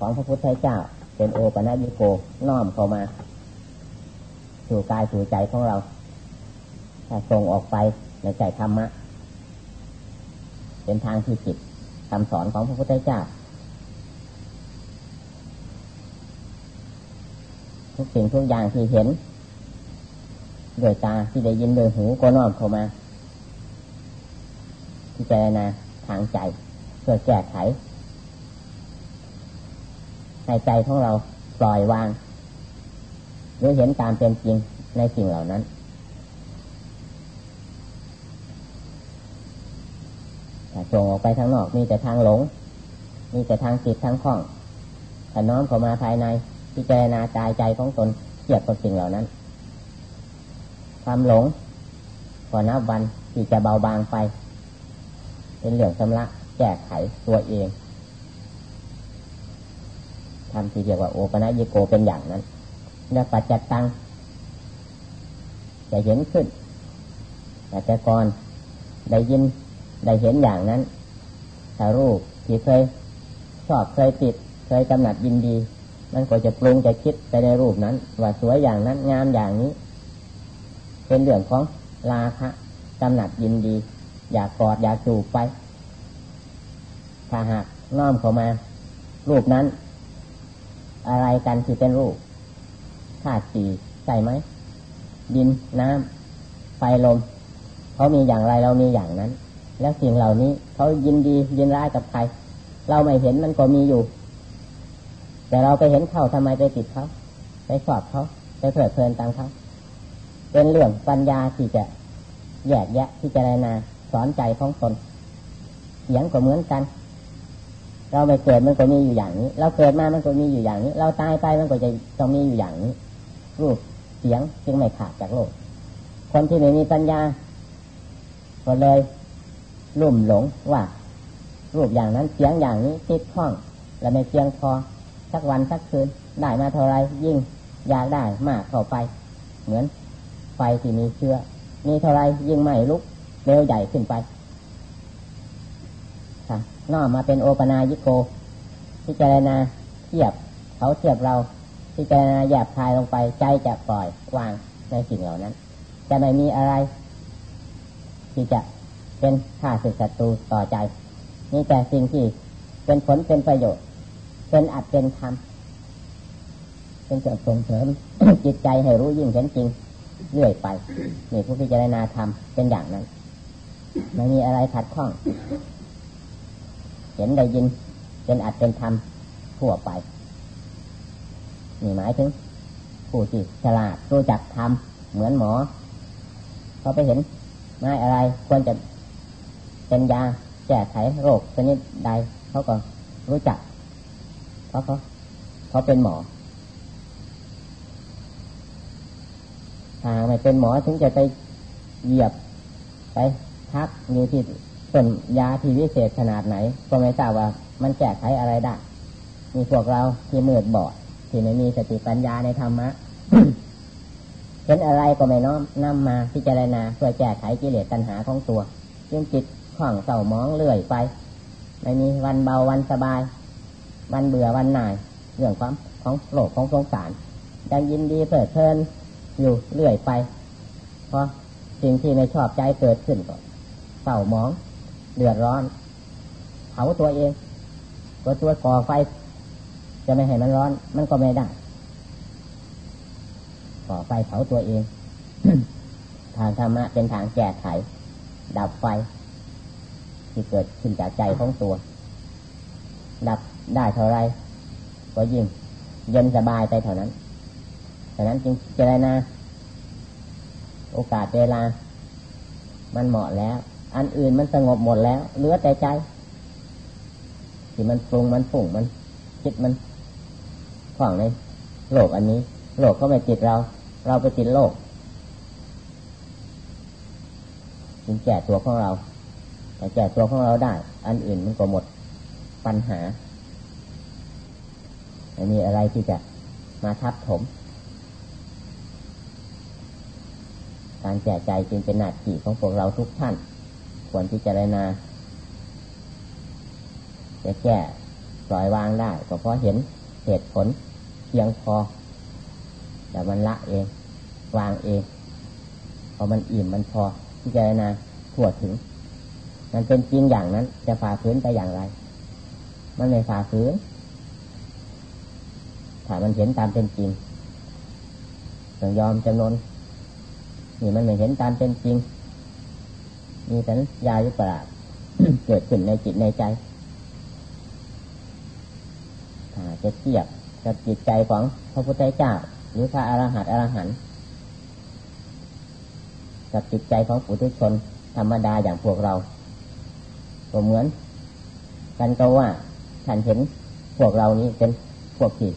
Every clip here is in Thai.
ของพระพุทธเจ้า เป็นโอปัญญิโกน้อมเข้ามาสู่กายสู่ใจของเราถ้าส่งออกไปในใจธรรมะ เป็นทางที่จิตคำสอนของพระพุทธเจ้า ทุกสิ่งทุกอย่างที่เห็นโดยตาที่ได้ยินโดยหูก็น้อมเข้ามาพิจรณาทางใจเพื่อแก้ไข ให้ใจของเราปล่อยวาง หรือเห็นตามเป็นจริงในสิ่งเหล่านั้นถ้าส่งออกไปทางนอกมีแต่ทางหลง มีแต่ทางจิตทางข้องถ้าน้อมเข้ามาภายในพิจารณาใจใจของตนเทียบกับสิ่งเหล่านั้น ความหลงพอนับวันที่จะเบาบางไป เป็นเรื่องชำระแก้ไขตัวเอง ทำที่เรียกว่าโอปนัญโกเป็นอย่างนั้น แล้วปัจจตังจะเห็นขึ้นแต่ก่อนได้ยินได้เห็นอย่างนั้นถ้ารูปที่เคยชอบเคยติด เคยกำหนัดยินดี มันก็จะปรุงจะคิดไปในรูปนั้น ว่าสวยอย่างนั้นงามอย่างนี้ เป็นเรื่องของราคะกำหนัดยินดี อยากกอดอยากจูบไปถ้าหากน้อมเข้ามา รูปนั้น อะไรกันที่เป็นรูปธาตุสี่ใช่ไหมดินน้ำไฟลมเขามีอย่างไรเรามีอย่างนั้น แล้วสิ่งเหล่านี้เขายินดียินร้ายกับใคร เราไม่เห็นมันก็มีอยู่ แต่เราไปเห็นเขาทำไมไปติดเขาไปสอบเขาไปเพลิดเพลินตามเขาเป็นเรื่องปัญญาที่จะแยกแยะที่จะรายนาสอนใจของตนเสียงก็เหมือนกัน เราไม่เกิดมันก็มีอยู่อย่างนี้ เราเกิดมามันก็มีอยู่อย่างนี้ เราตายไปมันก็จะต้องมีอยู่อย่างนี้รูปเสียงจึงไม่ขาดจากโลก คนที่ไม่มีปัญญาก็เลยลุ่มหลงว่า รูปอย่างนั้นเสียงอย่างนี้ติดข้อง และไม่เพียงพอสักวันสักคืนได้มาเท่าไรยิ่งอยากได้มากเข้าไป เหมือนไฟที่มีเชื้อมีเท่าไรยิ่งไหม้ลุกเร็วใหญ่ขึ้นไป น้อมมาเป็นโอปนายิโกพิจารณาเทียบเขาเทียบเราพิจารณาแยบคายลงไปใจจะปล่อยวางในสิ่งเหล่านั้น จะไม่มีอะไร ที่จะเป็นข้าศึกศัตรูต่อใจนี่แต่สิ่งที่เป็นผลเป็นประโยชน์ เป็นอัดเป็นธรรมเป็นจะส่งเสริมจิตใจให้รู้ยิ่งเห็นจริงเรื่อยไปนี่ผู้พิจารณาธรรมเป็นอย่างนั้นไม่มีอะไรขัดข้อง เห็นได้ยินเป็นอัดเป็นธรรมทั่วไปนี่หมายถึงผู้ที่ฉลาดรู้จักทำเหมือนหมอเขาไปเห็นไม้อะไรควรจะเป็นยาแก้ไขโรคชนิดใดเขาก็รู้จัก เพราะเขาเขาเป็นหมอถ้าไม่เป็นหมอถึงจะไปเหยียบไปทักอยู่ที่ ส่วนยาที่วิเศษขนาดไหน ก็ไม่ทราบว่า มันแก้ไขอะไรได้ มีพวกเราที่มืดบอด ที่ไม่มีสติปัญญาในธรรมะเห็นอะไรก็ไม่น้อมนำมาพิจารณาเพื่อแก้ไขกิเลสตัณหาของตัวยึงจิตข่องเศร้ามองเลื่อยไปไม่มีวันเบาวันสบาย วันเบื่อวันหน่ายเรื่องความของโลกของสงสารยังยินดีเปิดเพลินอยู่เรื่อยไป เพราะสิ่งที่ไม่ชอบใจเกิดขึ้นก็เศร้ามอง เดือดร้อนเผาตัวเองตัวตัวก่อไฟ จะไม่ให้มันร้อน มันก็ไม่ได้ก่อไฟเผาตัวเอง ทางธรรมะเป็นทางแก้ไข ดับไฟ ที่เกิดขึ้นจากใจของตัว ดับได้เท่าไรก็ยิ่งเย็นสบายไปเท่านั้นฉะนั้นจึงเจรนาโอกาสเวลา มันเหมาะแล้ว อันอื่นมันสงบหมดแล้วเหลือแต่ใจ ที่มันปรุงมันฝุ่งมันคิดมันขวางในโลกอันนี้ โลกก็ไม่ติดเรา เราไปติดโลกจึงแก่ตัวของเรา แต่แก่ตัวของเราได้ อันอื่นมันก็หมดปัญหาไม่มีอะไรที่จะมาทับถม การแก่ใจจึงเป็นหน้าที่ของพวกเราทุกท่าน ควรที่จะได้นาจะแก้ปล่อยวางได้ ก็เพราะเห็นเหตุผลเพียงพอ แต่มันละเอง วางเองพอมันอิ่มมันพอที่จะนาทั่วถึง มันเป็นจริงอย่างนั้น จะฝ่าฝืนไปอย่างไร มันไม่ฝ่าฝืนถ้ามันเห็นตามเป็นจริงต้องยอมจำนนนี่มันไม่เห็นตามเป็นจริง มีสัญญายุปราเกิดขึ้นในจิตในใจถ้าจะเทียบกับจิตใจของพระพุทธเจ้า หรือพระอรหันต์อรหันต์กับจิตใจของปุถุชนธรรมดาอย่างพวกเราก็เหมือนกันก็ว่าท่านเห็นพวกเรานี้เป็นพวกที่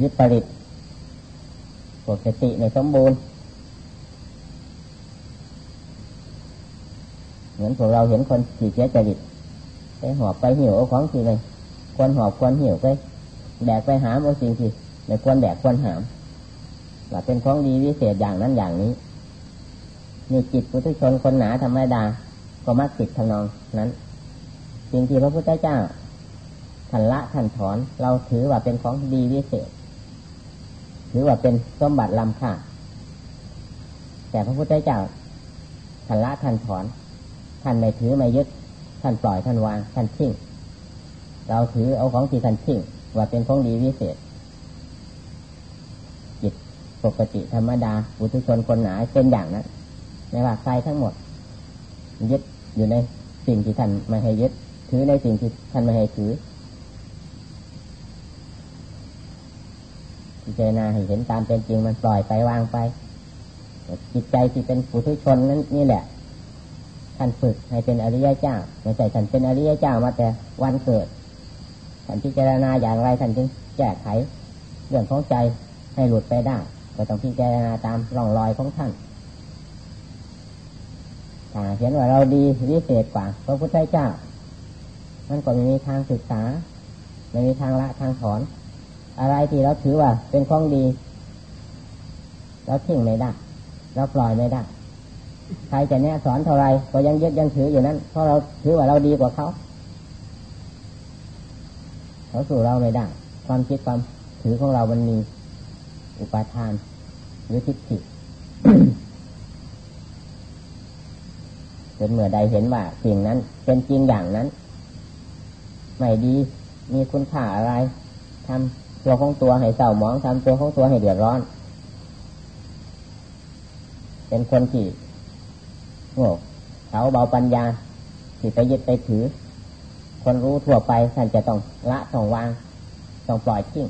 ยึดผลิต พวกสติในสมบูรณ์ เหมือนพวกเราเห็นคนขี่เสียจริตไปหอบไปหิวเอาของที่ไหนควรหอบควรหิวไปแบกไปหามเอาสิ่งที่ไม่ควรแบกควรหามว่าเป็นของดีวิเศษอย่างนั้นอย่างนี้มีจิตปุถุชนคนหนาธรรมดาก็มักติดทนองนั้นสิ่งที่พระพุทธเจ้าท่านละท่านถอน เราถือว่าเป็นของดีวิเศษ ถือว่าเป็นสมบัติล้ำค่าแต่พระพุทธเจ้าท่านละท่านถอน ท่านไม่ถือไม่ยึด ท่านปล่อยท่านวางท่านทิ้งเราถือเอาของที่ท่านทิ้งว่าเป็นของดีวิเศษ จิตปกติธรรมดาบุตุชนคนหนาเป็นอย่างนั้นในว่าใครทั้งหมด ยึดอยู่ในสิ่งที่ท่านไม่ให้ยึด ถือในสิ่งที่ท่านไม่ให้ถือพิจารณาให้เห็นตามเป็นจริงมันปล่อยไปวางไป จิตใจที่เป็นปุถุชนนั้นนี่แหละ ท่านฝึกให้เป็นอริยเจ้าไม่ใช่ท่านเป็นอริยเจ้ามาแต่วันเกิดท่านพิจารณาอย่างไรท่านจึงแก้ไขเรื่องของใจให้หลุดไปได้ก็ต้องพิจารณาตามร่องรอยของท่านถ้าเห็นว่าเราดีวิเศษกว่าพระพุทธเจ้ามันก็ไม่มีทางศึกษาไม่มีทางละทางถอน อะไรที่เราถือว่าเป็นของดี เราทิ้งไม่ได้ เราปล่อยไม่ได้ ใครจะแนะสอนเท่าไรก็ยังยึดยังถืออยู่นั้น เพราะเราถือว่าเราดีกว่าเขา เขาสู่เราไม่ได้ ความคิดความถือของเรามันมีอุปาทานหรือทิฏฐิเป็นเมื่อใดเห็นว่าสิ่งนั้น เป็นจริงอย่างนั้น ไม่ดีมีคุณค่าอะไรทำตัวของตัวให้เศร้าหมองทำตัวของตัวให้เดือดร้อน เป็นคนที่ โง่เขาเบาปัญญาที่ไปยึดไปถือ คนรู้ทั่วไปท่านจะต้องละต้องวาง ต้องปล่อยทิ้ง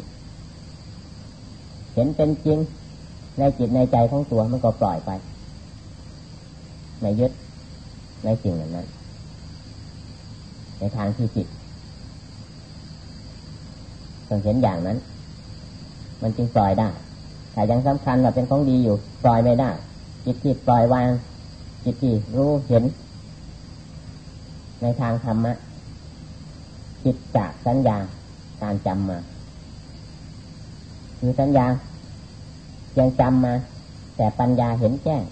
เห็นเป็นจริง ในจิตในใจของตัวมันก็ปล่อยไปไม่ยึดในสิ่งนั้น ในทางที่ผิดต้องเห็นอย่างนั้น มันจึงปล่อยได้แต่ยังสำคัญว่าเป็นของดีอยู่ ปล่อยไม่ได้จิตที่ปล่อยวาง จิตที่รู้เห็น ในทางธรรมะจิตจากสัญญาการจำมาคือสัญญายังจำมา แต่ปัญญาเห็นแจ้ง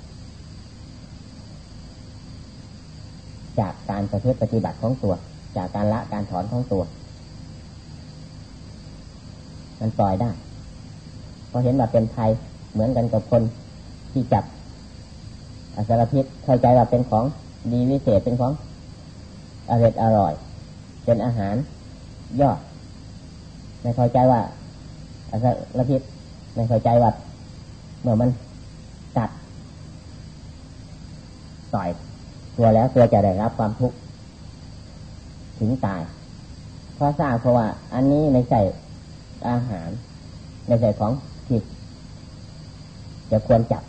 จากการประพฤติปฏิบัติของตัว จากการละการถอนของตัว มันปล่อยได้พอเห็นว่าเป็นภัยเหมือนกันกับคนที่จับ อสารพิษเข้าใจว่าเป็นของดีวิเศษเป็นของอร่อยอร่อย เป็นอาหารยอดไม่เข้าใจว่าอสารพิษไม่เข้าใจว่าเมื่อมันกัดต่อยตัวแล้วตัวจะได้รับความทุกข์ถึงตายเพราะทราบเพราะว่า อันนี้ในใส่อาหารในใส่ของผิดจะควรจับ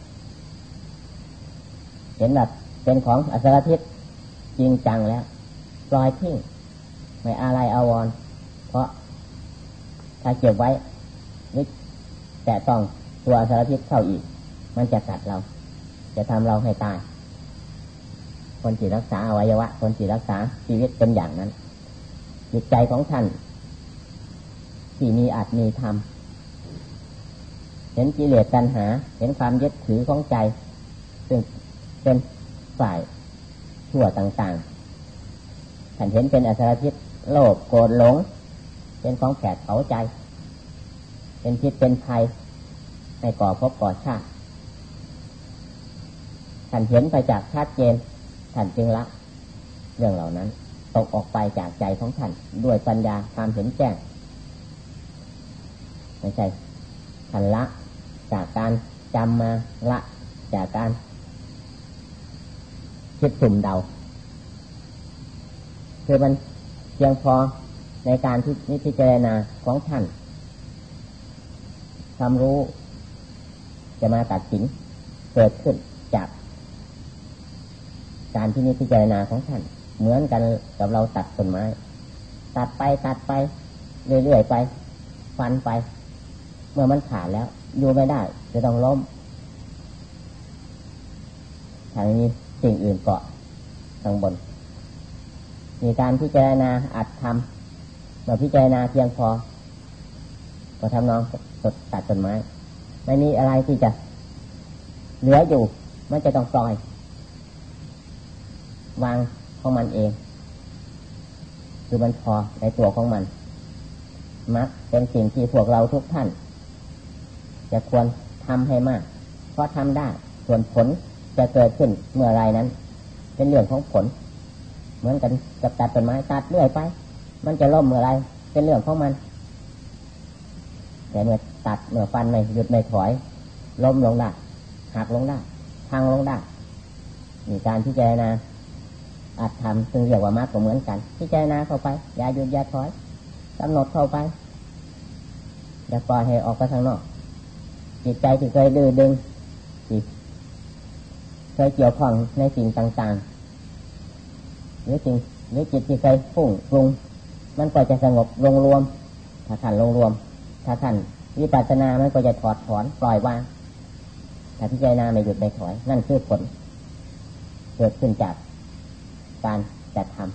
เห็นแบบเป็นของอสรพิษจริงจังแล้วปล่อยทิ้งไม่อะไรอาวร เพราะถ้าเก็บไว้นี่แต่ต้องตัวอสรพิษเข้าอีก มันจะกัดเรา จะทำเราให้ตาย คนที่รักษาอวัยวะ คนที่รักษาชีวิตเป็นอย่างนั้นจิตใจของท่านที่มีอาจมีธรรมเห็นกิเลสตัณหา เห็นความยึดถือของใจ ซึ่ง เป็นฝ่ายชั่วต่างๆท่านเห็นเป็นอสรพิษโลภโกรธหลง เป็นของแผดเผาใจ เป็นพิษเป็นภัยให้ก่อพบก่อชาติท่านเห็นไปจากชัดเจนท่านจึงละ เรื่องเหล่านั้นตกออกไปจากใจของท่านด้วยปัญญาความเห็นแจ้งไม่ใช่ท่านละจากการจำมาละจากการ คิดสุ่มเดา คือมันเพียงพอในการที่นิพจารณาของท่านความรู้จะมาตัดสินเกิดขึ้นจากการที่นิพจารณาของท่าน เหมือนกันกับเราตัดต้นไม้ ตัดไปตัดไป เรื่อยๆไป ฟันไป เมื่อมันขาดแล้ว อยู่ไม่ได้ จะต้องล้มทางนี้ สิ่งอื่นเกาะข้างบน มีการพิจารณาอัดทำเมื่อพิจารณาเพียงพอก็ทำนองสดตัดต้นไม้ ไม่มีอะไรที่จะเหลืออยู่มันจะต้องซอย วางของมันเอง คือมันพอในตัวของมัน มักเป็นสิ่งที่พวกเราทุกท่าน จะควรทำให้มาก เพราะทำได้ส่วนผล จะเกิดขึ้นเมื่อไรนั้น เป็นเรื่องของผล เหมือนกันกับตัดต้นไม้ตัดเรื่อยไป มันจะล่มเมื่อไรเป็นเรื่องของมัน แต่เมื่อตัดเมื่อฟันไม่หยุดไม่ถอยล้มลงได้หักลงได้พังลงได้มีการพิจารณาอาจทำซึ่งเรียกว่ามากก็เหมือนกัน พิจารณาเข้าไป อย่าหยุดอย่าถอยกำหนดเข้าไปอย่าปล่อยให้ออกไปข้างนอก จิตใจที่เคยดื้อดึง เคยเกี่ยวข้องในสิ่งต่างๆ หรือสิ่งหรือจิตที่เคยฟุ้งปรุง มันก็จะสงบลงรวม ถ้าขันลงรวม ถ้าขันวิปัสสนา มันก็จะถอดถอนปล่อยวางถ้าพิจารณาไม่หยุดไม่ถอย นั่นคือผล เกิดขึ้นจากการจัดทำ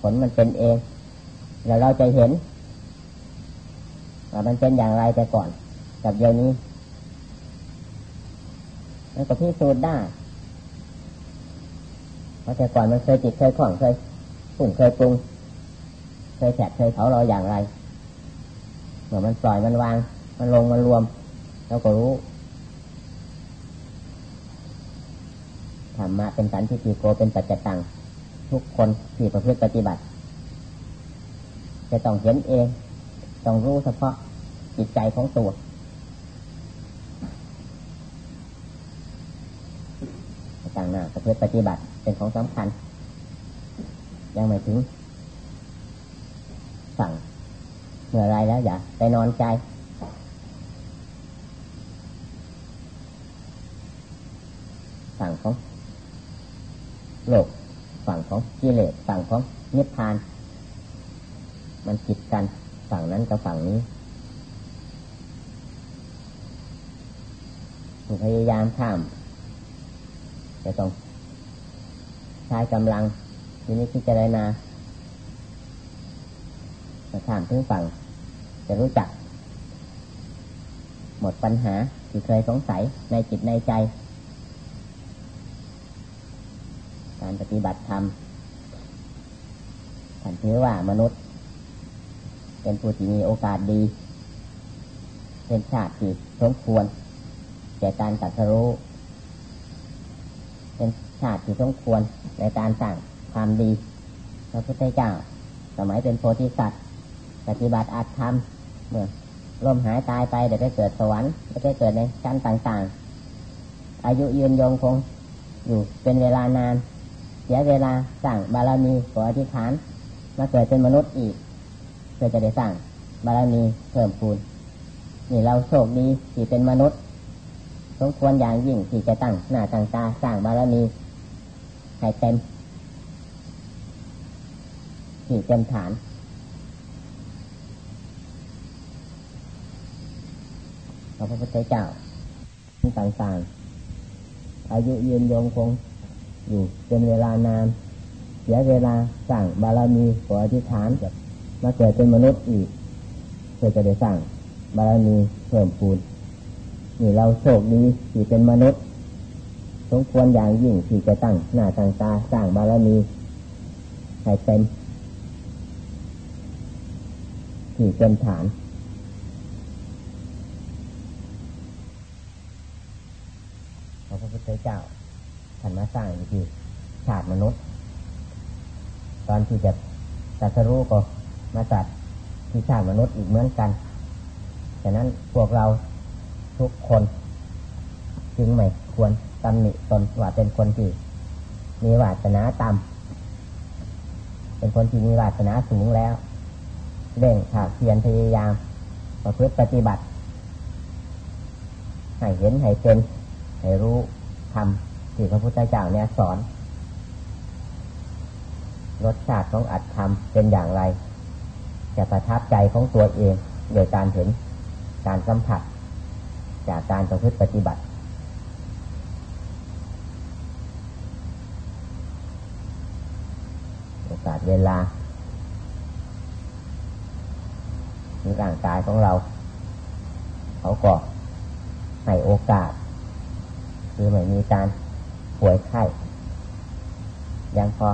ผลมันเป็นเองแล้วเราจะเห็นว่ามันเป็นอย่างไรแต่ก่อน กับเดี๋ยวนี้ มันก็พิสูจน์ได้เพราะแต่ก่อนมันเคยจิตเคยขล่องเคยปุ่งเคยปรุงเคยแฉะเคยเผาเราอย่างไรเมื่อมันปล่อยมันวาง มันลงมันรวมเราก็รู้ธรรมะเป็นสันทิฏฐิโกเป็นปัจจตัง ทุกคนที่ประพฤติปฏิบัติ จะต้องเห็นเอง ต้องรู้เฉพาะจิตใจของตัว ต่างหน้าประพฤติปฏิบัติเป็นของสำคัญ ยังไม่ถึง สั่งเมื่อไรแล้วอย่าไปนอนใจ สั่งของโลกฝั่งของกิเลสฝั่งของนิพพาน มันจิตกันฝั่งนั้นกับฝั่งนี้พยายามข้าม จะต้องใช้กำลังทีนี้พิจารณาจะข้ามถึงฝั่ง จะรู้จัก หมดปัญหาที่เคยสงสัยในจิตในใจ การปฏิบัติธรรมท่านถือว่ามนุษย์ เป็นผู้ที่มีโอกาสดี เป็นชาติที่สมควรแก่การตัดสู้ ชาติที่สมควรในการสร้างความดี พระพุทธเจ้า สมัยเป็นโพธิสัตว์ ปฏิบัติอาจทำเมื่อลมหายตายไปเดี๋ยวไปเกิดสวรรค์เดี๋ยวไปเกิดในชั้นต่างๆ อายุยืนยงคงอยู่เป็นเวลานาน เสียเวลาสร้างบารมีขออธิษฐาน มาเกิดเป็นมนุษย์อีกเพื่อจะได้สร้างบารมีเพิ่มพูนนี่เราโชคดีที่เป็นมนุษย์ สมควรอย่างยิ่งที่จะตั้งหน้าตั้งตาสร้างบารมี ให้เต็มที่เต็มฐานพระพุทธเจ้าต่างๆ อายุยืนยงคงอยู่เป็นเวลานานเสียเวลาสั่งบารมีขออธิษฐานจะมาเกิดเป็นมนุษย์อีกเพื่อจะได้สั่งบารมีเพิ่มพูนนี่เราโชคดีที่เป็นมนุษย์ สมควรอย่างยิ่งที่จะตั้งหน้าตั้งตาสร้างบารมีให้เต็มที่เป็นฐานพระพุทธเจ้าท่านมาสร้างอยู่ที่ชาติมนุษย์ ตอนที่จะตัสรู้ก็มาจัดที่ชาติมนุษย์อีกเหมือนกันฉะนั้นพวกเราทุกคนจึงไม่ควร ตำหนิตนว่าเป็นคนที่มีวาสนาต่ำเป็นคนที่มีวาสนาสูงแล้วเร่งถากเพียรพยายามประพฤติปฏิบัติ ให้เห็นให้เป็นให้รู้ทำที่พระพุทธเจ้าเนี่ยสอน รสชาติของอัตธรรมเป็นอย่างไร จะประทับใจของตัวเองโดยการเห็นการสัมผัส จากการประพฤติปฏิบัติโอกาส เวลาร่างกายของเรา เขาก็ให้โอกาส คือไม่มีการป่วยไข้ยังพอ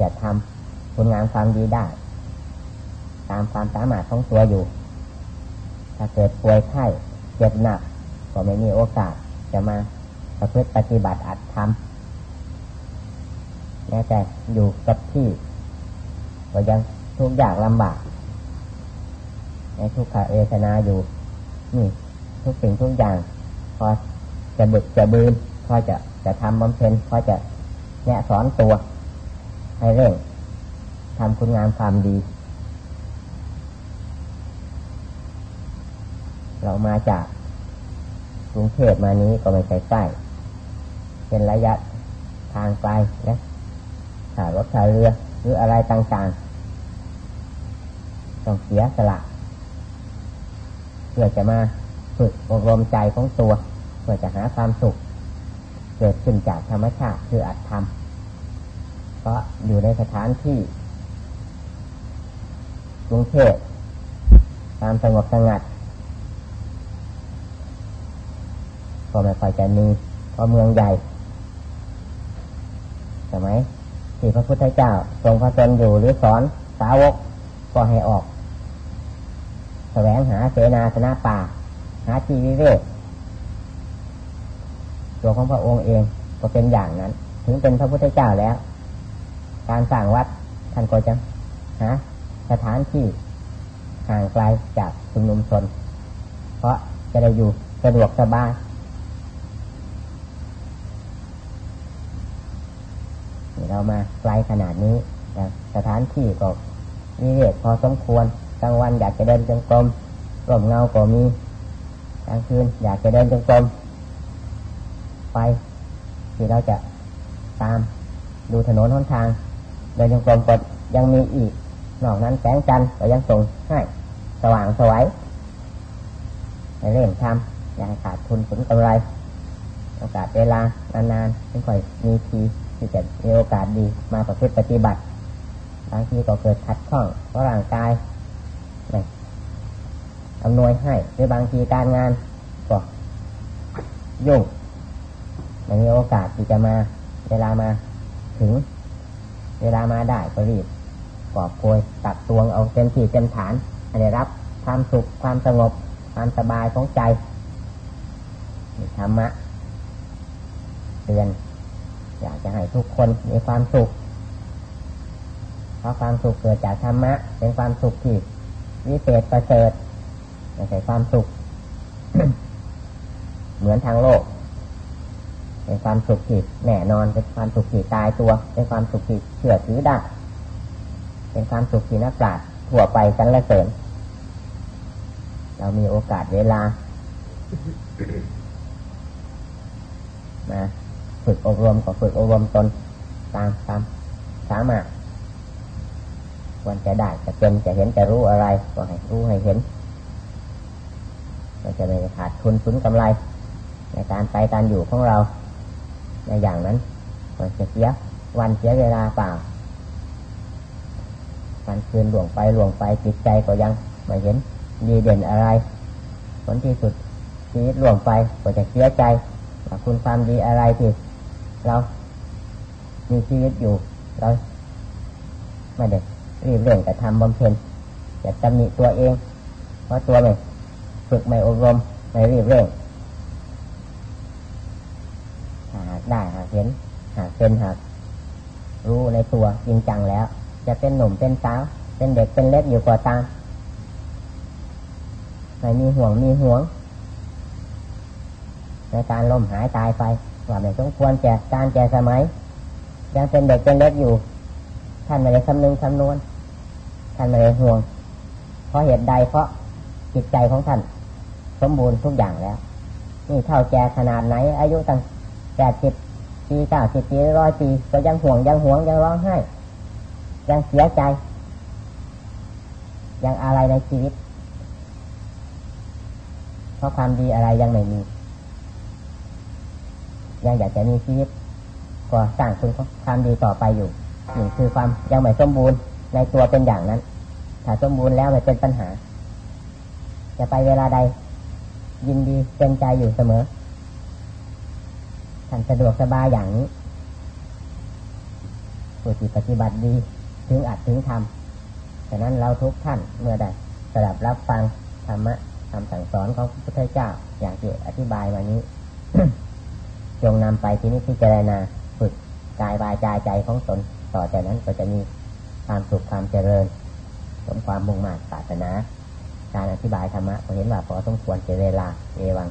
จะทำคุณงานความดีได้ ตามความสามารถของตัวอยู่ ถ้าเกิดป่วยไข้เจ็บหนัก ก็ไม่มีโอกาสจะมาประพฤติปฏิบัติอัดทำ ม้แต่อยู่กับที่ก็ยังทุกอย่างลำบาก ในทุกขเอทนาอยู่ นี่ ทุกสิ่งทุกอย่าง พอจะบึกจะบืนพอจะจะทำบำเพ็ญพอจะแนะสอนตัว ให้เร่งทำคุณงามความดี เรามาจากกรุงเทพมานี้ก็ไม่ใช่ใกล้เป็นระยะทางไกลนะ ถ้ารถถ้าเรือหรืออะไรต่างๆ ต้องเสียสละเพื่อจะมาฝึกอบรมใจของตัว เพื่อจะหาความสุข เกิดขึ้นจากธรรมชาติคืออัตธรรมเพราะอยู่ในสถานที่กรุงเทพตามสงบสงัดก็ไม่ค่อยจะมีเพราะเมืองใหญ่ใช่ไหม ที่พระพุทธเจ้าทรงพระชนอยู่หรือสอนสาวกก็ให้ออก แสวงหาเสนาสนะป่า หาที่วิเวกตัวของพระองค์เองก็เป็นอย่างนั้น ถึงเป็นพระพุทธเจ้าแล้ว การสร้างวัดท่านก็จะหาสถานที่ห่างไกลจากชุมนุมชน เพราะจะได้อยู่สะดวกสบาย เรามาไกลขนาดนี้สถานที่ก็มีเวทพอสมควรกลางวันอยากจะเดินจงกรมร่มเงาก็มีกลางคืนอยากจะเดินจงกรมไปที่เราจะตามดูถนนหนทาง เดินจงกรมก็ยังมีอีกนอกนั้นแสงจันทร์ก็ยังส่งให้สว่างสวยให้เร่งทำอย่าให้ขาดทุนผลกำไร โอกาสเวลานานๆไม่ค่อยมีที ที่จะมีโอกาสดีมาประพฤติปฏิบัติบางทีก็เกิดขัดข้องเพราะร่างกายอำนวยให้หรือบางทีการงานก็ยุ่งไม่มีโอกาสที่จะมา เวลามาถึง เวลามาได้ก็รีบกอบโกยตักตวงเอาเต็มที่เต็มฐานให้ได้รับความสุขความสงบ ความสบายของใจธรรมะเตือน อยากจะให้ทุกคนมีความสุขเพราะความสุขเกิดจากธรรมะ เป็นความสุขที่วิเศษประเสริฐไม่ใช่ความสุข เหมือนทางโลก เป็นความสุขที่แน่นอนเป็นความสุขที่ตายตัว เป็นความสุขที่เชื่อถือได้เป็นความสุขที่นักปราชญ์ทั่วไปกันละเสริญเรามีโอกาสเวลามา ฝึกอบรมก็ฝึกอบรมตนตามตามสามารถควรจะได้จะเป็นจะเห็นจะรู้อะไร ก็ให้รู้ให้เห็นเราจะไม่ขาดทุนทุนกำไร ในการไปการอยู่ของเรา ในอย่างนั้นมันจะเสียวันเสียเวลาเปล่าการคืนหลวงไปหลวงไปจิตใจก็ยังไม่เห็นดีเด่นอะไรผลที่สุดชีวิตหลวงไปก็จะเสียใจว่าคุณความดีอะไรที่ เรามีชีวิตอยู่เราไม่ได้รีบเร่งแต่ทำบำเพ็ญจะตำหนิตัวเอง เพราะตัวไม่ฝึกไม่อบรมไม่รีบเร่งหากได้หากเห็นหากเป็นหากรู้ในตัวจริงจังแล้ว จะเป็นหนุ่มเป็นสาวเป็นเด็กเป็นเล็กอยู่กว่าตามไม่มีห่วงมีห่วงในการล้มหายตายไป ว่าไม่สมควรแก่การแก่สมัย ยังเป็นเด็กเป็นเล็กอยู่ ท่านไม่ได้คำนึงคำนวณท่านไม่ได้ห่วง เพราะเหตุใดเพราะจิตใจของท่าน สมบูรณ์ทุกอย่างแล้ว นี่เท่าแก่ขนาดไหน อายุตั้งแปดสิบปีเก้าสิบปีร้อยปีก็ยังห่วงยังห่วงยังร้องไห้ ยังเสียใจ ยังอะไรในชีวิต เพราะความดีอะไรยังไม่มี ยังอยากจะมีชีวิตก็สร้างคุณความดีต่อไปอยู่หนี่งคือความยังไม่สมบูรณ์ในตัวเป็นอย่างนั้น ถ้าสมบูรณ์แล้วไม่เป็นปัญหา จะไปเวลาใด ยินดีเป็นใจอยู่เสมอท่านสะดวกสบายอย่างนี้ผู้ที่ปฏิบัติดี ถึงอัดถึงทำฉะนั้นเราทุกท่านเมื่อใดสดับรับฟังธรรมะคำสั่งสอนของพระพุทธเจ้าอย่างที่อธิบายมานี้ จงนำไปที่นี้ที่เจรณาฝึกกายวายใจใจของตนต่อจากนั้นก็จะมีความสุขความเจริญสมความมุ่งมั่นศาสนา การอธิบายธรรมะก็เห็นว่าพอสมควรเจเวลาเอวัง